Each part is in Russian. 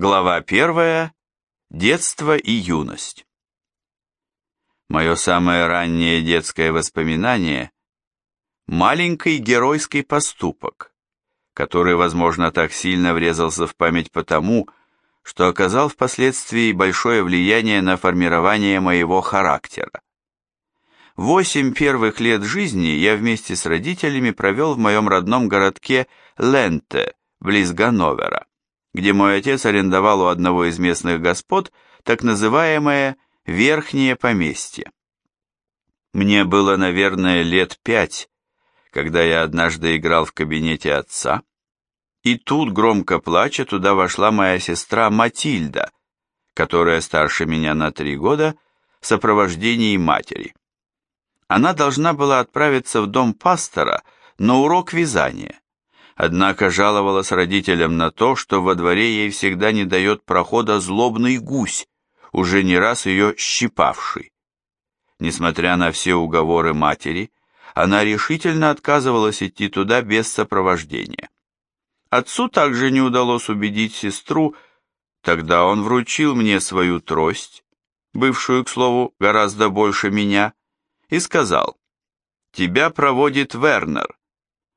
Глава первая. Детство и юность. Мое самое раннее детское воспоминание – маленький геройский поступок, который, возможно, так сильно врезался в память потому, что оказал впоследствии большое влияние на формирование моего характера. Восемь первых лет жизни я вместе с родителями провел в моем родном городке Ленте, близ Ганновера где мой отец арендовал у одного из местных господ так называемое «верхнее поместье». Мне было, наверное, лет пять, когда я однажды играл в кабинете отца, и тут, громко плача, туда вошла моя сестра Матильда, которая старше меня на три года, в сопровождении матери. Она должна была отправиться в дом пастора на урок вязания однако жаловалась родителям на то, что во дворе ей всегда не дает прохода злобный гусь, уже не раз ее щипавший. Несмотря на все уговоры матери, она решительно отказывалась идти туда без сопровождения. Отцу также не удалось убедить сестру, тогда он вручил мне свою трость, бывшую, к слову, гораздо больше меня, и сказал, «Тебя проводит Вернер,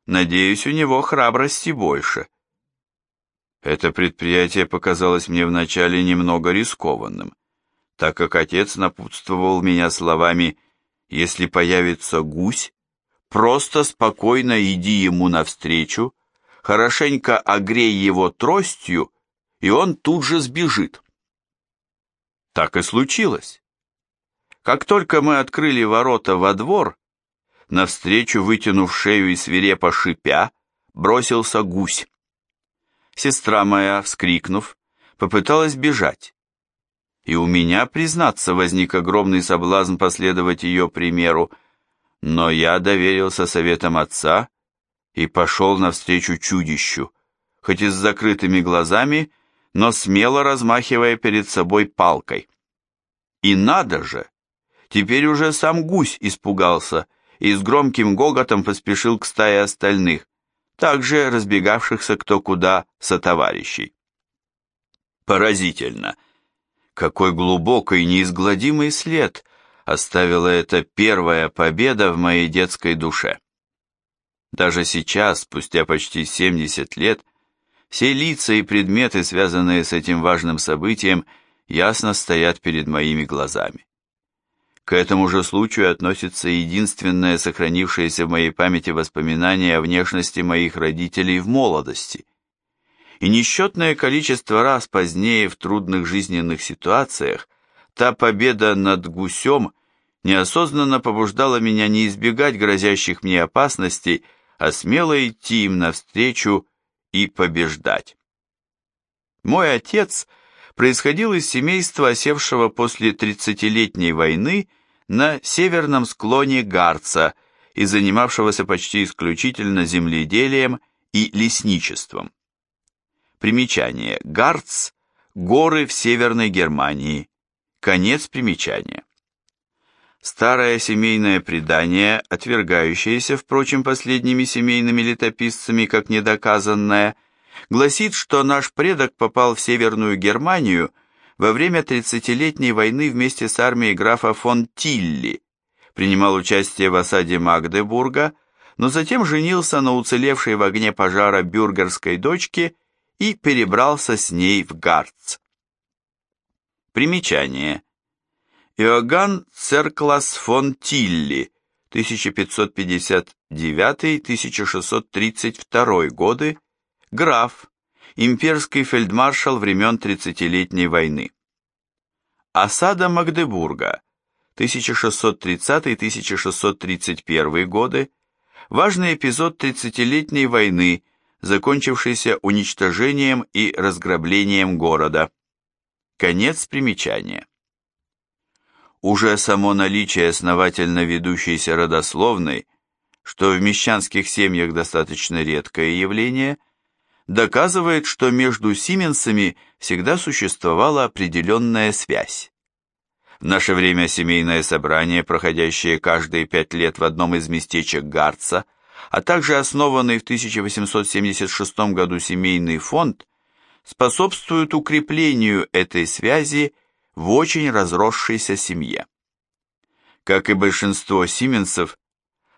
Надеюсь, у него храбрости больше. Это предприятие показалось мне вначале немного рискованным, так как отец напутствовал меня словами «Если появится гусь, просто спокойно иди ему навстречу, хорошенько огрей его тростью, и он тут же сбежит». Так и случилось. Как только мы открыли ворота во двор, навстречу, вытянув шею и свирепо шипя, бросился гусь. Сестра моя, вскрикнув, попыталась бежать. И у меня, признаться, возник огромный соблазн последовать ее примеру, но я доверился советам отца и пошел навстречу чудищу, хоть и с закрытыми глазами, но смело размахивая перед собой палкой. И надо же! Теперь уже сам гусь испугался — и с громким гоготом поспешил к стае остальных, также разбегавшихся кто куда сотоварищей. Поразительно! Какой глубокий неизгладимый след оставила эта первая победа в моей детской душе. Даже сейчас, спустя почти 70 лет, все лица и предметы, связанные с этим важным событием, ясно стоят перед моими глазами. К этому же случаю относится единственное сохранившееся в моей памяти воспоминание о внешности моих родителей в молодости. И несчетное количество раз позднее в трудных жизненных ситуациях та победа над гусем неосознанно побуждала меня не избегать грозящих мне опасностей, а смело идти им навстречу и побеждать. Мой отец – происходил из семейства, осевшего после тридцатилетней войны на северном склоне Гарца и занимавшегося почти исключительно земледелием и лесничеством. Примечание. Гарц – горы в Северной Германии. Конец примечания. Старое семейное предание, отвергающееся, впрочем, последними семейными летописцами как недоказанное – гласит, что наш предок попал в Северную Германию во время тридцатилетней войны вместе с армией графа фон Тилли, принимал участие в осаде Магдебурга, но затем женился на уцелевшей в огне пожара бюргерской дочке и перебрался с ней в Гарц. Примечание. Иоганн Церклас фон Тилли, 1559-1632 годы, граф, имперский фельдмаршал времен Тридцатилетней войны. Осада Магдебурга, 1630-1631 годы, важный эпизод Тридцатилетней войны, закончившийся уничтожением и разграблением города. Конец примечания. Уже само наличие основательно ведущейся родословной, что в мещанских семьях достаточно редкое явление – доказывает, что между Сименсами всегда существовала определенная связь. В наше время семейное собрание, проходящее каждые пять лет в одном из местечек Гарца, а также основанный в 1876 году семейный фонд, способствуют укреплению этой связи в очень разросшейся семье. Как и большинство сименсов,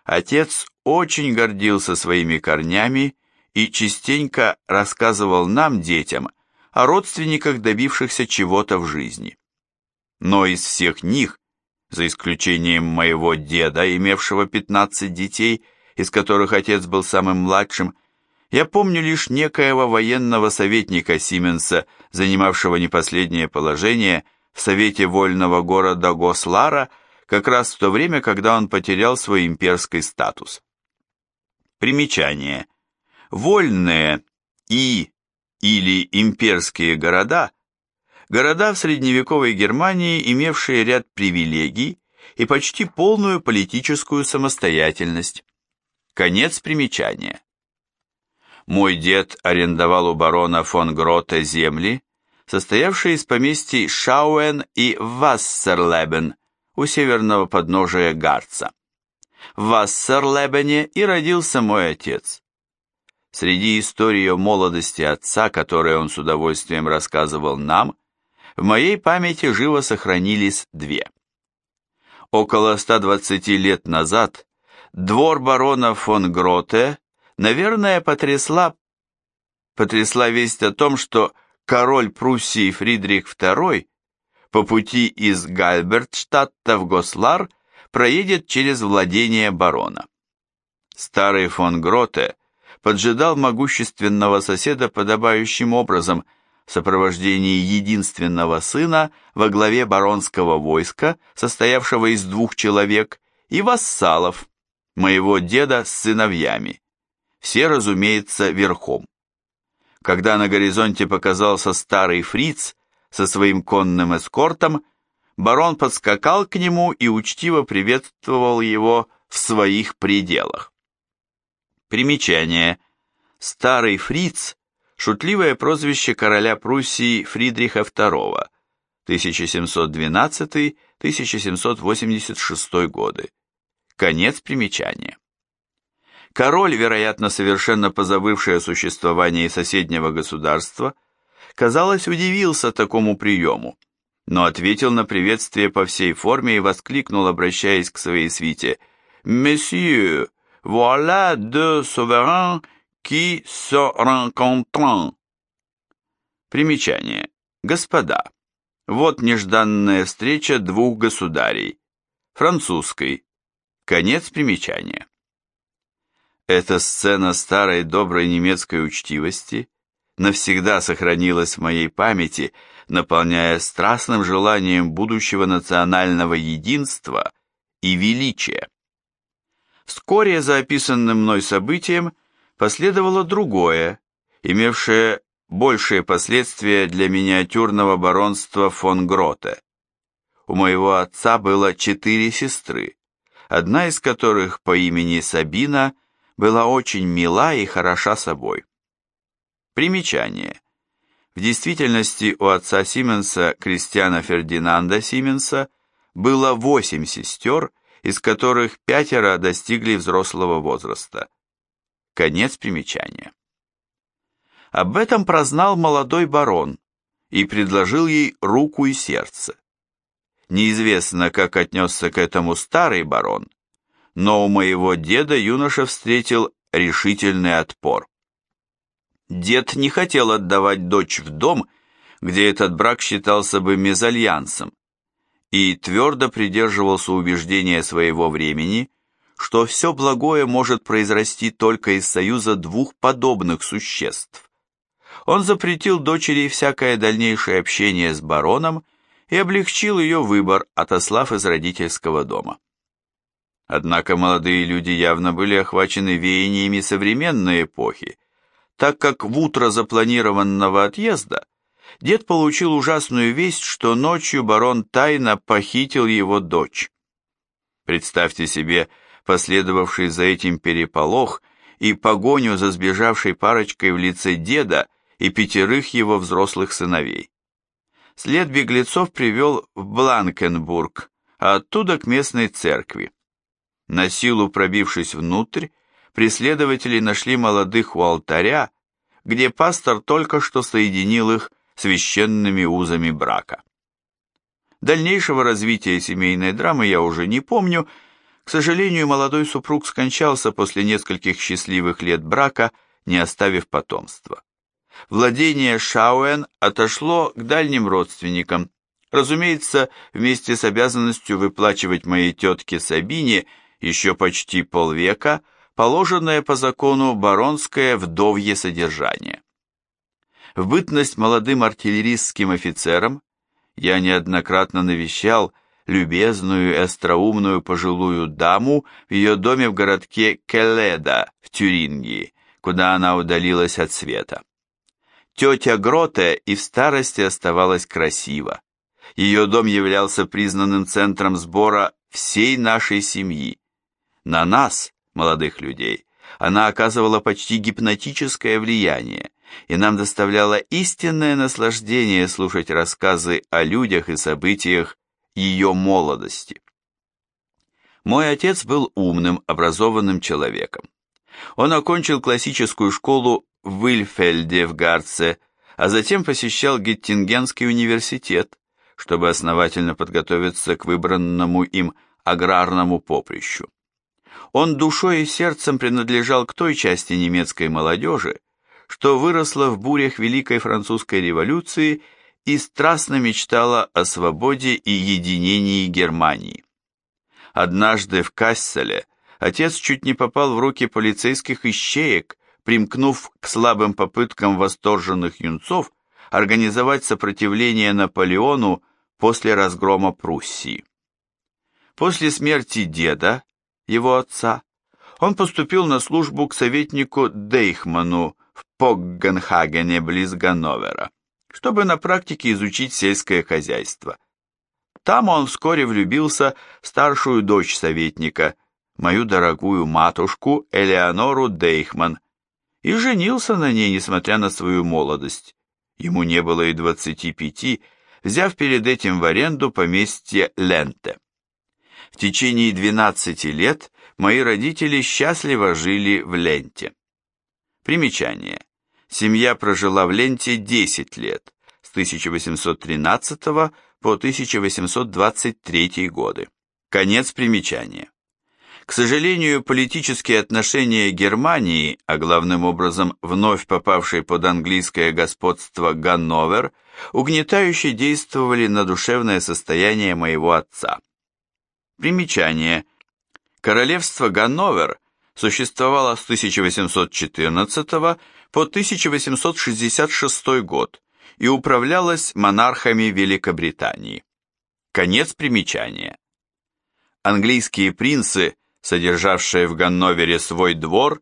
отец очень гордился своими корнями и частенько рассказывал нам, детям, о родственниках, добившихся чего-то в жизни. Но из всех них, за исключением моего деда, имевшего 15 детей, из которых отец был самым младшим, я помню лишь некоего военного советника Сименса, занимавшего не последнее положение в Совете Вольного города Гослара, как раз в то время, когда он потерял свой имперский статус. Примечание. Вольные и или имперские города – города в средневековой Германии, имевшие ряд привилегий и почти полную политическую самостоятельность. Конец примечания. Мой дед арендовал у барона фон Грота земли, состоявшие из поместий Шауэн и Вассерлебен у северного подножия Гарца. В Вассерлебене и родился мой отец. Среди историй о молодости отца, которые он с удовольствием рассказывал нам, в моей памяти живо сохранились две. Около 120 лет назад двор барона фон Гроте, наверное, потрясла, потрясла весть о том, что король Пруссии Фридрих II по пути из Гальбертштадта в Гослар проедет через владение барона. Старый фон Гроте поджидал могущественного соседа подобающим образом в сопровождении единственного сына во главе баронского войска, состоявшего из двух человек, и вассалов, моего деда с сыновьями. Все, разумеется, верхом. Когда на горизонте показался старый фриц со своим конным эскортом, барон подскакал к нему и учтиво приветствовал его в своих пределах. Примечание. Старый фриц – шутливое прозвище короля Пруссии Фридриха II, 1712-1786 годы. Конец примечания. Король, вероятно, совершенно позабывший о существовании соседнего государства, казалось, удивился такому приему, но ответил на приветствие по всей форме и воскликнул, обращаясь к своей свите, «Месье, Voilà deux souverains qui se rencontrent. Примечание. Господа, вот нежданная встреча двух государей. Французской. Конец примечания. Эта сцена старой доброй немецкой учтивости навсегда сохранилась в моей памяти, наполняя страстным желанием будущего национального единства и величия. Вскоре за описанным мной событием последовало другое, имевшее большие последствия для миниатюрного баронства фон Гроте. У моего отца было четыре сестры, одна из которых по имени Сабина была очень мила и хороша собой. Примечание. В действительности у отца Сименса, Кристиана Фердинанда Сименса, было восемь сестер из которых пятеро достигли взрослого возраста. Конец примечания. Об этом прознал молодой барон и предложил ей руку и сердце. Неизвестно, как отнесся к этому старый барон, но у моего деда юноша встретил решительный отпор. Дед не хотел отдавать дочь в дом, где этот брак считался бы мезальянсом, и твердо придерживался убеждения своего времени, что все благое может произрасти только из союза двух подобных существ. Он запретил дочери всякое дальнейшее общение с бароном и облегчил ее выбор, отослав из родительского дома. Однако молодые люди явно были охвачены веяниями современной эпохи, так как в утро запланированного отъезда дед получил ужасную весть, что ночью барон тайно похитил его дочь. Представьте себе последовавший за этим переполох и погоню за сбежавшей парочкой в лице деда и пятерых его взрослых сыновей. След беглецов привел в Бланкенбург, а оттуда к местной церкви. На силу пробившись внутрь, преследователи нашли молодых у алтаря, где пастор только что соединил их священными узами брака. Дальнейшего развития семейной драмы я уже не помню. К сожалению, молодой супруг скончался после нескольких счастливых лет брака, не оставив потомства. Владение Шауэн отошло к дальним родственникам, разумеется, вместе с обязанностью выплачивать моей тетке Сабине еще почти полвека положенное по закону баронское вдовье содержание. В бытность молодым артиллеристским офицером я неоднократно навещал любезную и остроумную пожилую даму в ее доме в городке Келеда в Тюрингии, куда она удалилась от света. Тетя Гроте и в старости оставалась красива. Ее дом являлся признанным центром сбора всей нашей семьи. На нас, молодых людей, она оказывала почти гипнотическое влияние, и нам доставляло истинное наслаждение слушать рассказы о людях и событиях ее молодости. Мой отец был умным, образованным человеком. Он окончил классическую школу в Вильфельде в Гарце, а затем посещал Геттингенский университет, чтобы основательно подготовиться к выбранному им аграрному поприщу. Он душой и сердцем принадлежал к той части немецкой молодежи, что выросла в бурях Великой Французской революции и страстно мечтала о свободе и единении Германии. Однажды в Касселе отец чуть не попал в руки полицейских ищеек, примкнув к слабым попыткам восторженных юнцов организовать сопротивление Наполеону после разгрома Пруссии. После смерти деда, его отца, он поступил на службу к советнику Дейхману в Поггенхагене близ Ганновера, чтобы на практике изучить сельское хозяйство. Там он вскоре влюбился в старшую дочь советника, мою дорогую матушку Элеонору Дейхман, и женился на ней, несмотря на свою молодость. Ему не было и двадцати пяти, взяв перед этим в аренду поместье Ленте. В течение двенадцати лет мои родители счастливо жили в Ленте. Примечание. Семья прожила в Ленте 10 лет, с 1813 по 1823 годы. Конец примечания. К сожалению, политические отношения Германии, а главным образом вновь попавшей под английское господство Ганновер, угнетающе действовали на душевное состояние моего отца. Примечание. Королевство Ганновер существовала с 1814 по 1866 год и управлялась монархами Великобритании. Конец примечания. Английские принцы, содержавшие в Ганновере свой двор,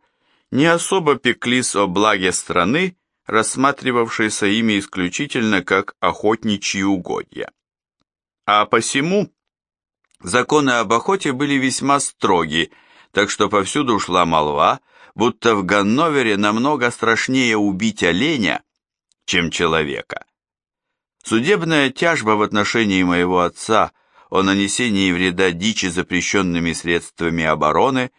не особо пеклись о благе страны, рассматривавшейся ими исключительно как охотничьи угодья. А посему законы об охоте были весьма строги, так что повсюду шла молва, будто в Ганновере намного страшнее убить оленя, чем человека. Судебная тяжба в отношении моего отца о нанесении вреда дичи запрещенными средствами обороны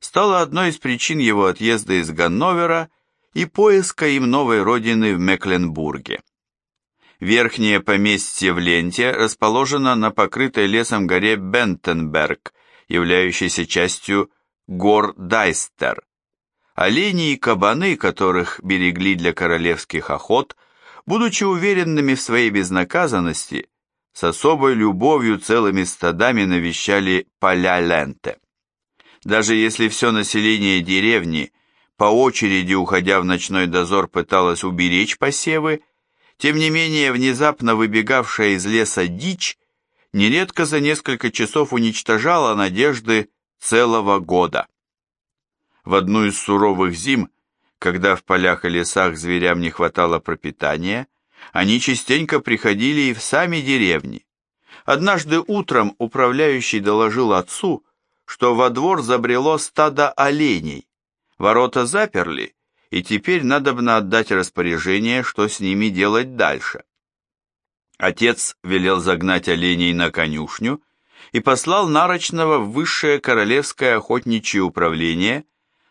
стала одной из причин его отъезда из Ганновера и поиска им новой родины в Мекленбурге. Верхнее поместье в Ленте расположено на покрытой лесом горе Бентенберг, являющейся частью гор Дайстер. Олени и кабаны, которых берегли для королевских охот, будучи уверенными в своей безнаказанности, с особой любовью целыми стадами навещали поля Ленте. Даже если все население деревни, по очереди уходя в ночной дозор, пыталось уберечь посевы, тем не менее внезапно выбегавшая из леса дичь нередко за несколько часов уничтожала надежды целого года. В одну из суровых зим, когда в полях и лесах зверям не хватало пропитания, они частенько приходили и в сами деревни. Однажды утром управляющий доложил отцу, что во двор забрело стадо оленей. Ворота заперли, и теперь надобно отдать распоряжение, что с ними делать дальше. Отец велел загнать оленей на конюшню и послал Нарочного в высшее королевское охотничье управление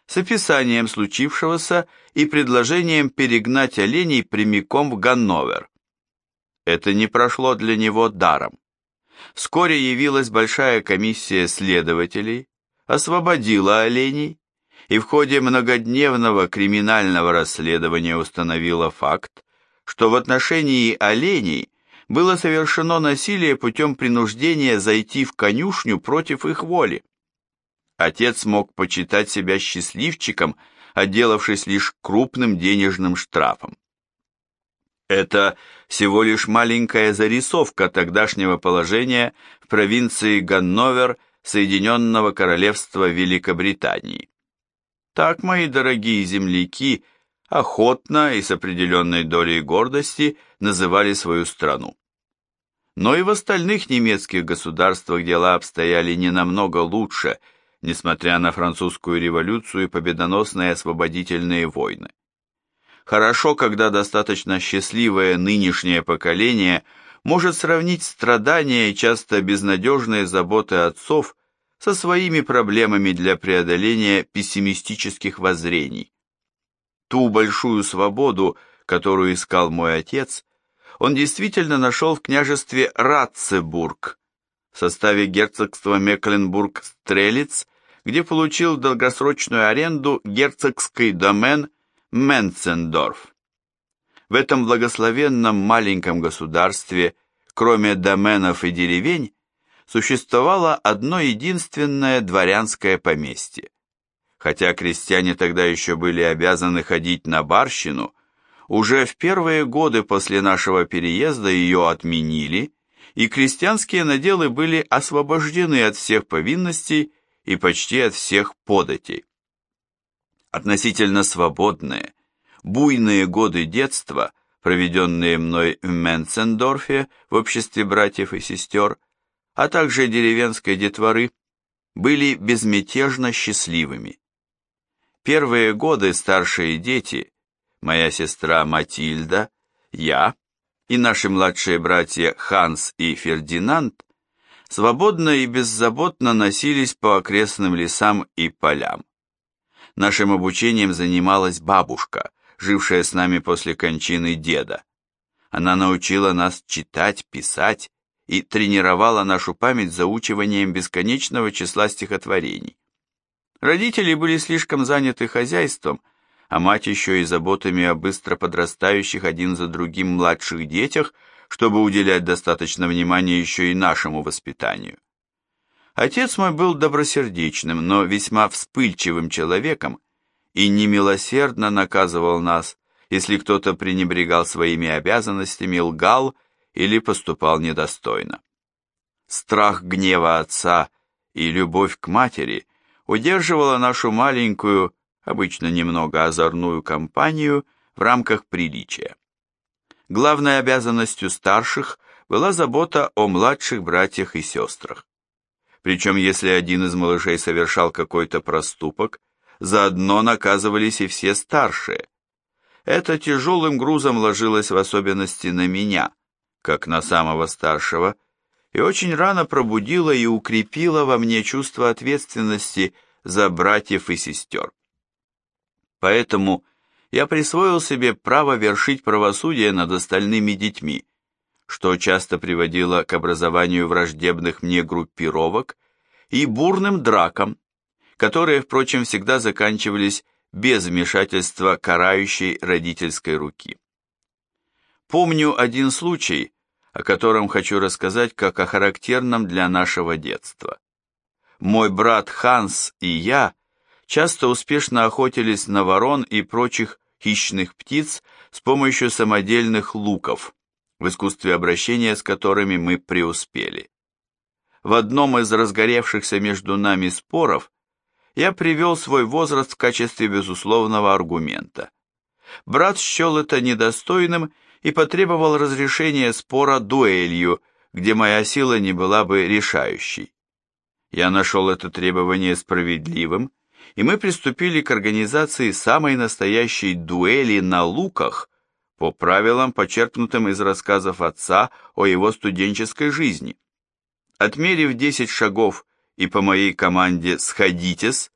с описанием случившегося и предложением перегнать оленей прямиком в Ганновер. Это не прошло для него даром. Вскоре явилась большая комиссия следователей, освободила оленей и в ходе многодневного криминального расследования установила факт, что в отношении оленей было совершено насилие путем принуждения зайти в конюшню против их воли. Отец мог почитать себя счастливчиком, отделавшись лишь крупным денежным штрафом. Это всего лишь маленькая зарисовка тогдашнего положения в провинции Ганновер Соединенного Королевства Великобритании. Так, мои дорогие земляки, охотно и с определенной долей гордости называли свою страну. Но и в остальных немецких государствах дела обстояли не намного лучше, несмотря на французскую революцию и победоносные освободительные войны. Хорошо, когда достаточно счастливое нынешнее поколение может сравнить страдания и часто безнадежные заботы отцов со своими проблемами для преодоления пессимистических воззрений. Ту большую свободу, которую искал мой отец, он действительно нашел в княжестве Ратцебург, в составе герцогства Мекленбург-Стрелец, где получил долгосрочную аренду герцогский домен Менцендорф. В этом благословенном маленьком государстве, кроме доменов и деревень, существовало одно единственное дворянское поместье. Хотя крестьяне тогда еще были обязаны ходить на барщину, уже в первые годы после нашего переезда ее отменили, и крестьянские наделы были освобождены от всех повинностей и почти от всех податей относительно свободные, буйные годы детства, проведенные мной в Менцендорфе в обществе братьев и сестер, а также деревенской детворы, были безмятежно счастливыми. Первые годы старшие дети, моя сестра Матильда, я и наши младшие братья Ханс и Фердинанд свободно и беззаботно носились по окрестным лесам и полям. Нашим обучением занималась бабушка, жившая с нами после кончины деда. Она научила нас читать, писать и тренировала нашу память заучиванием бесконечного числа стихотворений. Родители были слишком заняты хозяйством, а мать еще и заботами о быстро подрастающих один за другим младших детях, чтобы уделять достаточно внимания еще и нашему воспитанию. Отец мой был добросердечным, но весьма вспыльчивым человеком и немилосердно наказывал нас, если кто-то пренебрегал своими обязанностями, лгал или поступал недостойно. Страх гнева отца и любовь к матери удерживала нашу маленькую, обычно немного озорную компанию в рамках приличия. Главной обязанностью старших была забота о младших братьях и сестрах. Причем, если один из малышей совершал какой-то проступок, заодно наказывались и все старшие. Это тяжелым грузом ложилось в особенности на меня, как на самого старшего, и очень рано пробудило и укрепило во мне чувство ответственности за братьев и сестер. Поэтому я присвоил себе право вершить правосудие над остальными детьми, что часто приводило к образованию враждебных мне группировок и бурным дракам, которые, впрочем, всегда заканчивались без вмешательства карающей родительской руки. Помню один случай, о котором хочу рассказать как о характерном для нашего детства. Мой брат Ханс и я часто успешно охотились на ворон и прочих хищных птиц с помощью самодельных луков, в искусстве обращения с которыми мы преуспели. В одном из разгоревшихся между нами споров я привел свой возраст в качестве безусловного аргумента. Брат счел это недостойным и потребовал разрешения спора дуэлью, где моя сила не была бы решающей. Я нашел это требование справедливым, и мы приступили к организации самой настоящей дуэли на луках по правилам, почерпнутым из рассказов отца о его студенческой жизни. Отмерив 10 шагов и по моей команде «сходитесь»,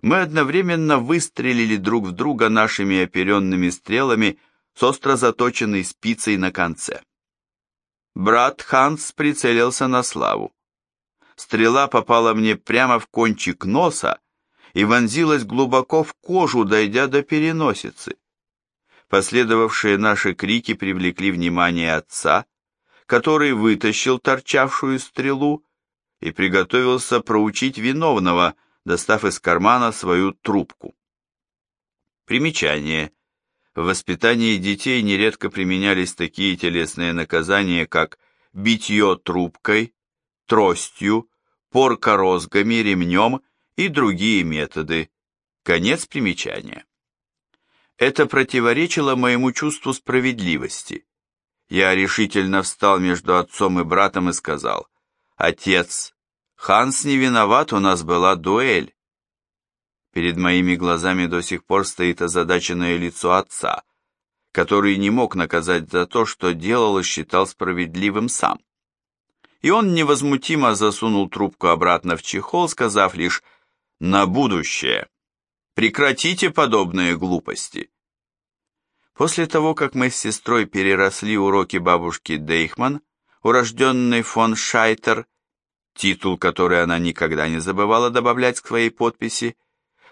мы одновременно выстрелили друг в друга нашими оперенными стрелами с остро заточенной спицей на конце. Брат Ханс прицелился на славу. Стрела попала мне прямо в кончик носа и вонзилась глубоко в кожу, дойдя до переносицы. Последовавшие наши крики привлекли внимание отца, который вытащил торчавшую стрелу и приготовился проучить виновного, достав из кармана свою трубку. Примечание. В воспитании детей нередко применялись такие телесные наказания, как битье трубкой, тростью, порка розгами, ремнем и другие методы. Конец примечания. Это противоречило моему чувству справедливости. Я решительно встал между отцом и братом и сказал, «Отец, Ханс не виноват, у нас была дуэль». Перед моими глазами до сих пор стоит озадаченное лицо отца, который не мог наказать за то, что делал и считал справедливым сам. И он невозмутимо засунул трубку обратно в чехол, сказав лишь «на будущее». Прекратите подобные глупости. После того, как мы с сестрой переросли уроки бабушки Дейхман, урожденный фон Шайтер, титул, который она никогда не забывала добавлять к своей подписи,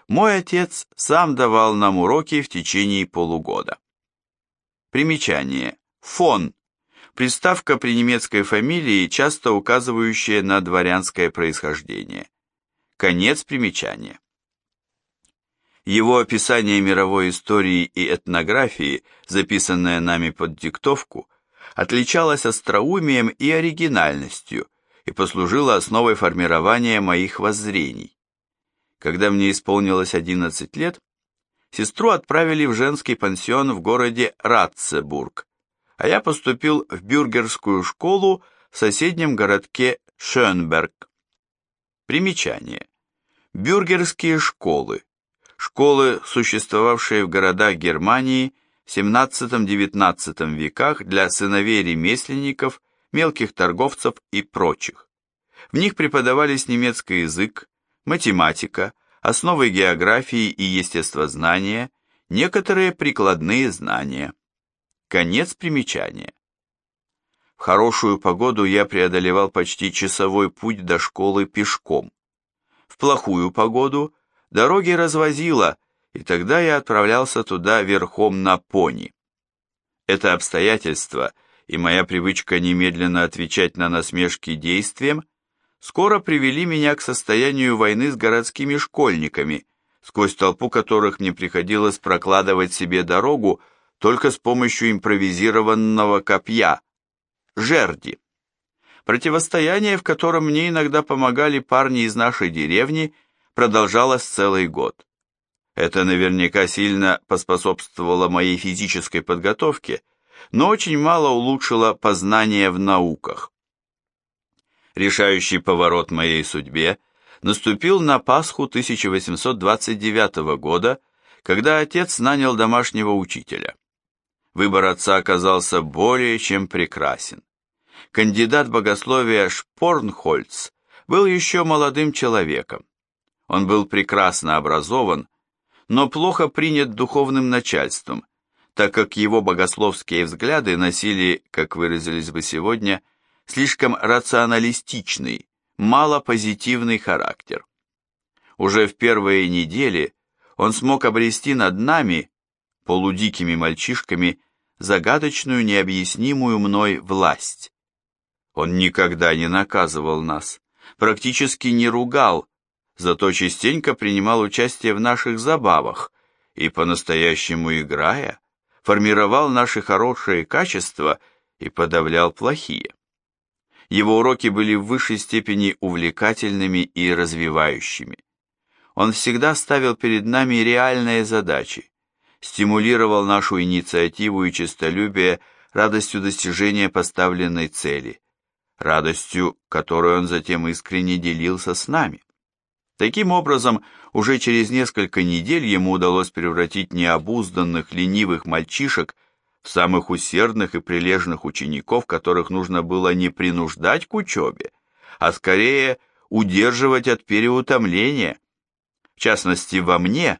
мой отец сам давал нам уроки в течение полугода. Примечание. Фон. Приставка при немецкой фамилии, часто указывающая на дворянское происхождение. Конец примечания. Его описание мировой истории и этнографии, записанное нами под диктовку, отличалось остроумием и оригинальностью и послужило основой формирования моих воззрений. Когда мне исполнилось 11 лет, сестру отправили в женский пансион в городе Ратцебург, а я поступил в бюргерскую школу в соседнем городке Шönberg. Примечание. Бюргерские школы. Школы, существовавшие в городах Германии в XVII-XIX веках для сыновей ремесленников, мелких торговцев и прочих. В них преподавались немецкий язык, математика, основы географии и естествознания, некоторые прикладные знания. Конец примечания. В хорошую погоду я преодолевал почти часовой путь до школы пешком. В плохую погоду дороги развозило, и тогда я отправлялся туда верхом на пони. Это обстоятельство и моя привычка немедленно отвечать на насмешки действием скоро привели меня к состоянию войны с городскими школьниками, сквозь толпу которых мне приходилось прокладывать себе дорогу только с помощью импровизированного копья, жерди. Противостояние, в котором мне иногда помогали парни из нашей деревни, продолжалось целый год. Это наверняка сильно поспособствовало моей физической подготовке, но очень мало улучшило познание в науках. Решающий поворот моей судьбе наступил на Пасху 1829 года, когда отец нанял домашнего учителя. Выбор отца оказался более чем прекрасен. Кандидат богословия Шпорнхольц был еще молодым человеком. Он был прекрасно образован, но плохо принят духовным начальством, так как его богословские взгляды носили, как выразились бы сегодня, слишком рационалистичный, мало позитивный характер. Уже в первые недели он смог обрести над нами, полудикими мальчишками, загадочную необъяснимую мной власть. Он никогда не наказывал нас, практически не ругал, зато частенько принимал участие в наших забавах и, по-настоящему играя, формировал наши хорошие качества и подавлял плохие. Его уроки были в высшей степени увлекательными и развивающими. Он всегда ставил перед нами реальные задачи, стимулировал нашу инициативу и честолюбие радостью достижения поставленной цели, радостью, которую он затем искренне делился с нами. Таким образом, уже через несколько недель ему удалось превратить необузданных, ленивых мальчишек самых усердных и прилежных учеников, которых нужно было не принуждать к учебе, а скорее удерживать от переутомления. В частности, во мне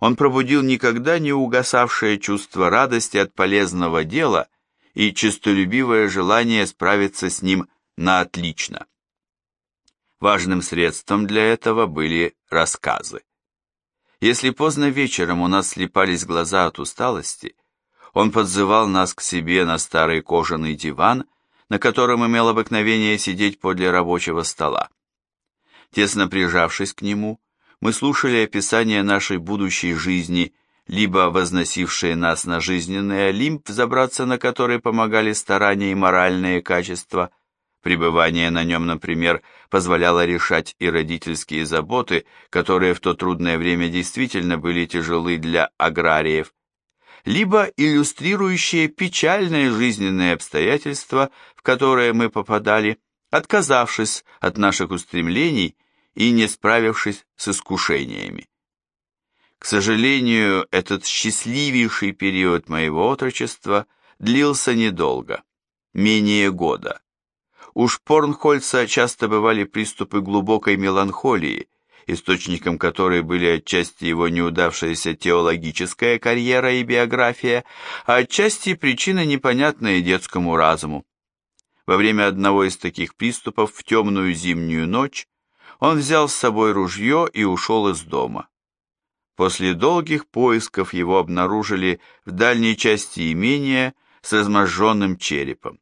он пробудил никогда не угасавшее чувство радости от полезного дела и честолюбивое желание справиться с ним на отлично. Важным средством для этого были рассказы. Если поздно вечером у нас слепались глаза от усталости, он подзывал нас к себе на старый кожаный диван, на котором имел обыкновение сидеть подле рабочего стола. Тесно прижавшись к нему, мы слушали описание нашей будущей жизни, либо возносившие нас на жизненный Олимп, забраться на который помогали старания и моральные качества. Пребывание на нем, например, позволяло решать и родительские заботы, которые в то трудное время действительно были тяжелы для аграриев, либо иллюстрирующие печальные жизненные обстоятельства, в которые мы попадали, отказавшись от наших устремлений и не справившись с искушениями. К сожалению, этот счастливейший период моего отрочества длился недолго, менее года. У Шпорнхольца часто бывали приступы глубокой меланхолии, источником которой были отчасти его неудавшаяся теологическая карьера и биография, а отчасти причины, непонятные детскому разуму. Во время одного из таких приступов в темную зимнюю ночь он взял с собой ружье и ушел из дома. После долгих поисков его обнаружили в дальней части имения с разможженным черепом.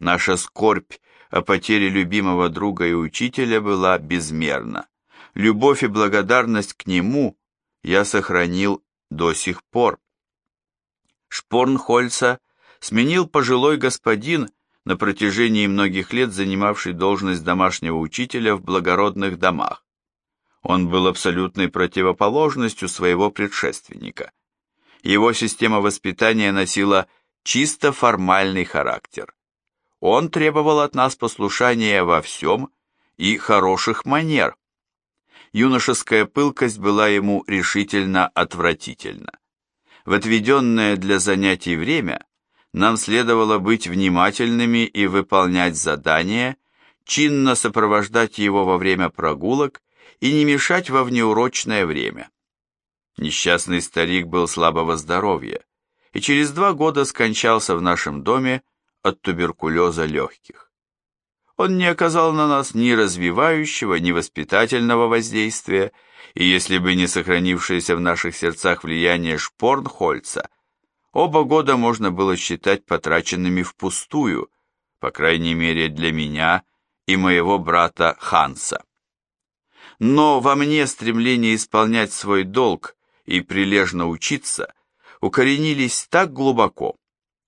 Наша скорбь о потере любимого друга и учителя была безмерна. Любовь и благодарность к нему я сохранил до сих пор. Шпорнхольца сменил пожилой господин, на протяжении многих лет занимавший должность домашнего учителя в благородных домах. Он был абсолютной противоположностью своего предшественника. Его система воспитания носила чисто формальный характер. Он требовал от нас послушания во всем и хороших манер. Юношеская пылкость была ему решительно отвратительна. В отведенное для занятий время нам следовало быть внимательными и выполнять задания, чинно сопровождать его во время прогулок и не мешать во внеурочное время. Несчастный старик был слабого здоровья и через два года скончался в нашем доме от туберкулеза легких. Он не оказал на нас ни развивающего, ни воспитательного воздействия, и если бы не сохранившееся в наших сердцах влияние Шпорнхольца, Оба года можно было считать потраченными впустую, по крайней мере для меня и моего брата Ханса. Но во мне стремление исполнять свой долг и прилежно учиться укоренились так глубоко,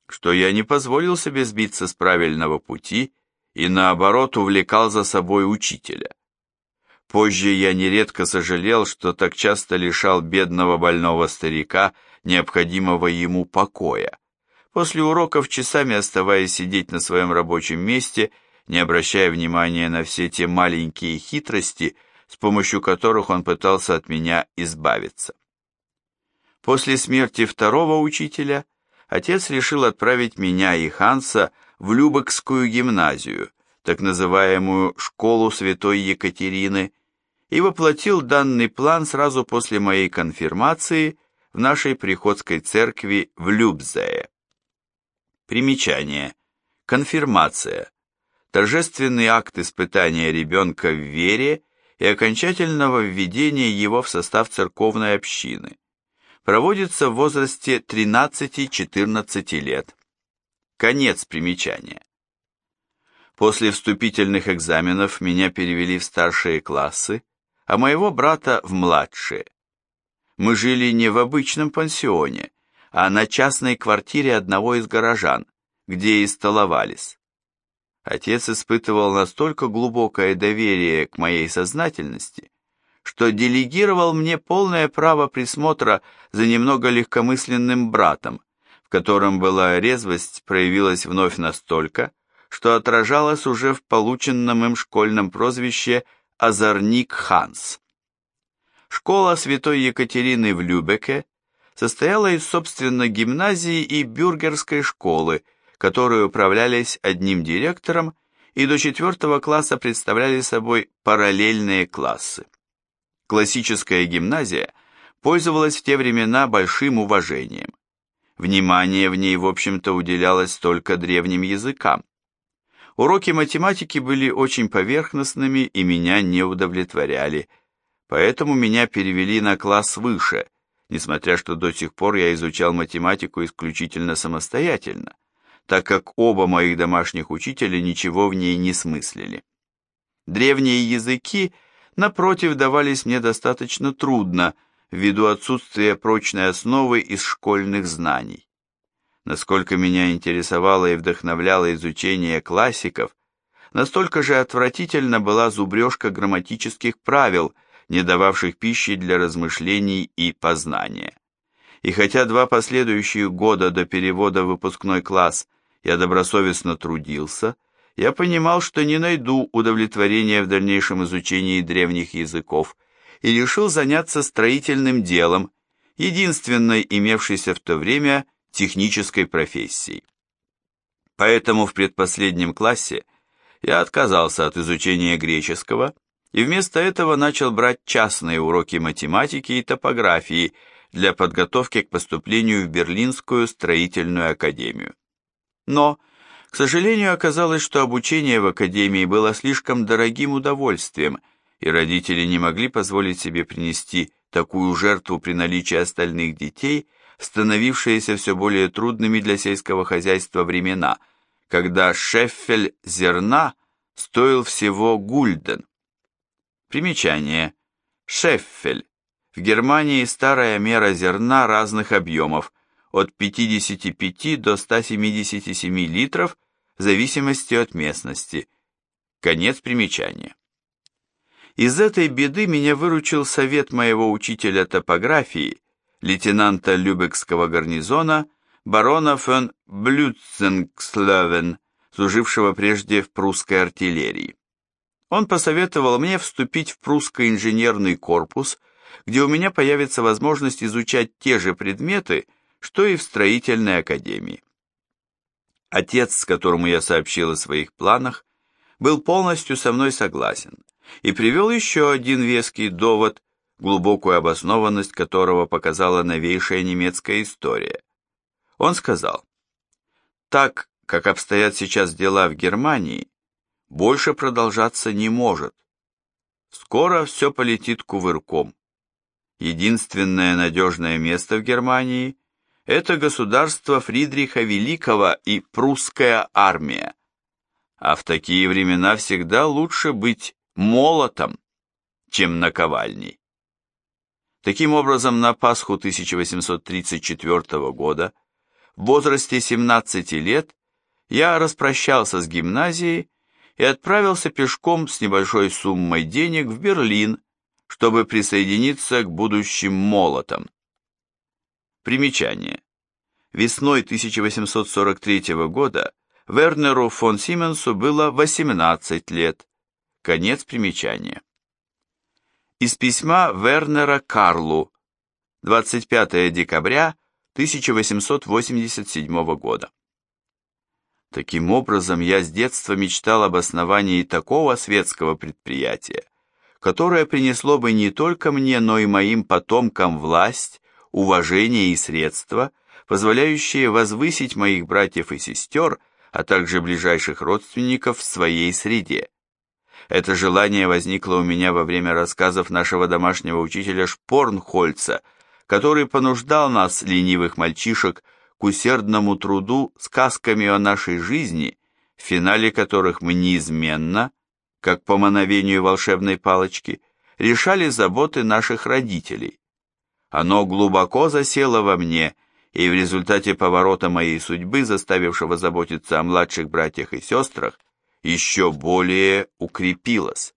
что я не позволил себе сбиться с правильного пути и наоборот увлекал за собой учителя. Позже я нередко сожалел, что так часто лишал бедного больного старика необходимого ему покоя. После уроков часами оставаясь сидеть на своем рабочем месте, не обращая внимания на все те маленькие хитрости, с помощью которых он пытался от меня избавиться. После смерти второго учителя отец решил отправить меня и Ханса в Любекскую гимназию, так называемую «школу святой Екатерины», и воплотил данный план сразу после моей конфирмации – в нашей приходской церкви в Любзее. Примечание. Конфирмация. Торжественный акт испытания ребенка в вере и окончательного введения его в состав церковной общины. Проводится в возрасте 13-14 лет. Конец примечания. После вступительных экзаменов меня перевели в старшие классы, а моего брата в младшие. Мы жили не в обычном пансионе, а на частной квартире одного из горожан, где и столовались. Отец испытывал настолько глубокое доверие к моей сознательности, что делегировал мне полное право присмотра за немного легкомысленным братом, котором была резвость проявилась вновь настолько, что отражалась уже в полученном им школьном прозвище «Озорник Ханс». Школа святой Екатерины в Любеке состояла из, собственно, гимназии и бюргерской школы, которые управлялись одним директором и до четвертого класса представляли собой параллельные классы. классическая гимназия пользовалась в те времена большим уважением. Внимание в ней, в общем-то, уделялось только древним языкам. Уроки математики были очень поверхностными и меня не удовлетворяли, поэтому меня перевели на класс выше, несмотря что до сих пор я изучал математику исключительно самостоятельно, так как оба моих домашних учителя ничего в ней не смыслили. Древние языки, напротив, давались мне достаточно трудно, ввиду отсутствия прочной основы из школьных знаний. Насколько меня интересовало и вдохновляло изучение классиков, настолько же отвратительно была зубрежка грамматических правил, не дававших пищи для размышлений и познания. И хотя два последующих года до перевода в выпускной класс я добросовестно трудился, я понимал, что не найду удовлетворения в дальнейшем изучении древних языков и решил заняться строительным делом, единственной имевшейся в то время технической профессией. Поэтому в предпоследнем классе я отказался от изучения греческого и вместо этого начал брать частные уроки математики и топографии для подготовки к поступлению в Берлинскую строительную академию. Но, к сожалению, оказалось, что обучение в академии было слишком дорогим удовольствием, и родители не могли позволить себе принести такую жертву при наличии остальных детей – становившиеся все более трудными для сельского хозяйства времена, когда шеффель зерна стоил всего гульден. Примечание. Шеффель. В Германии старая мера зерна разных объемов, от 55 до 177 литров, в зависимости от местности. Конец примечания. Из этой беды меня выручил совет моего учителя топографии, лейтенанта Любекского гарнизона барона фон Блюценгслевен, служившего прежде в прусской артиллерии. Он посоветовал мне вступить в прусский инженерный корпус, где у меня появится возможность изучать те же предметы, что и в строительной академии. Отец, с которому я сообщил о своих планах, был полностью со мной согласен и привел еще один веский довод, глубокую обоснованность которого показала новейшая немецкая история. Он сказал, «Так, как обстоят сейчас дела в Германии, больше продолжаться не может. Скоро все полетит кувырком. Единственное надежное место в Германии – это государство Фридриха Великого и прусская армия. А в такие времена всегда лучше быть молотом, чем наковальней. Таким образом, на Пасху 1834 года, в возрасте 17 лет, я распрощался с гимназией и отправился пешком с небольшой суммой денег в Берлин, чтобы присоединиться к будущим молотам. Примечание. Весной 1843 года Вернеру фон Сименсу было 18 лет. Конец примечания. Из письма Вернера Карлу 25 декабря 1887 года. Таким образом, я с детства мечтал об основании такого светского предприятия, которое принесло бы не только мне, но и моим потомкам власть, уважение и средства, позволяющие возвысить моих братьев и сестер, а также ближайших родственников в своей среде. Это желание возникло у меня во время рассказов нашего домашнего учителя Шпорнхольца, который понуждал нас, ленивых мальчишек, к усердному труду сказками о нашей жизни, в финале которых мы неизменно, как по мановению волшебной палочки, решали заботы наших родителей. Оно глубоко засело во мне, и в результате поворота моей судьбы, заставившего заботиться о младших братьях и сестрах, еще более укрепилась.